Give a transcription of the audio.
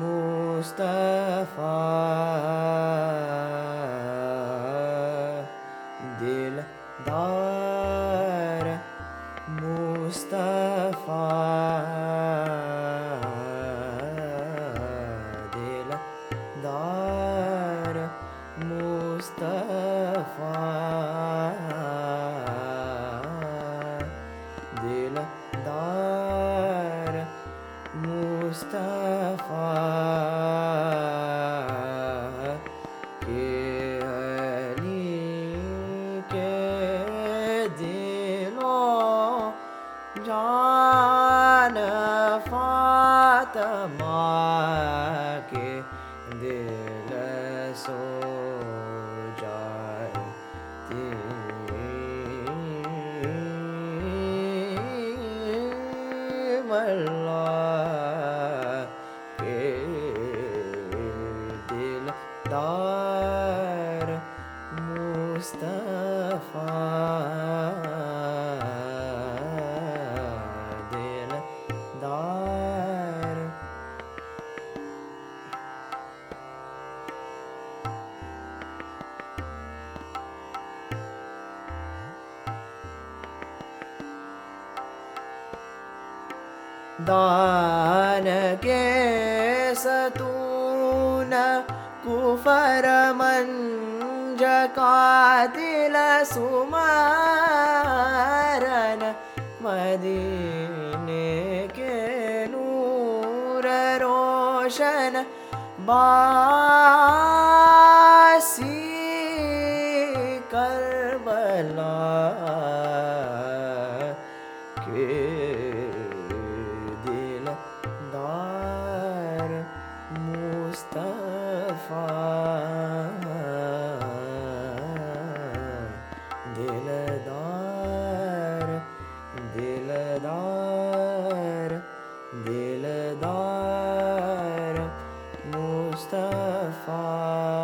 Mustafa Dildar Mustafa Dildar Mustafa. مصطفى المصطفى كليك دينو جعل فاطمة دل سجاي الله دار مصطفى دل دار دعانا كاسة कुफरमञ्जकातिलसुमारन मदीने के नूररोशन बासी कर्बला के दलार दलार दलारफ़ा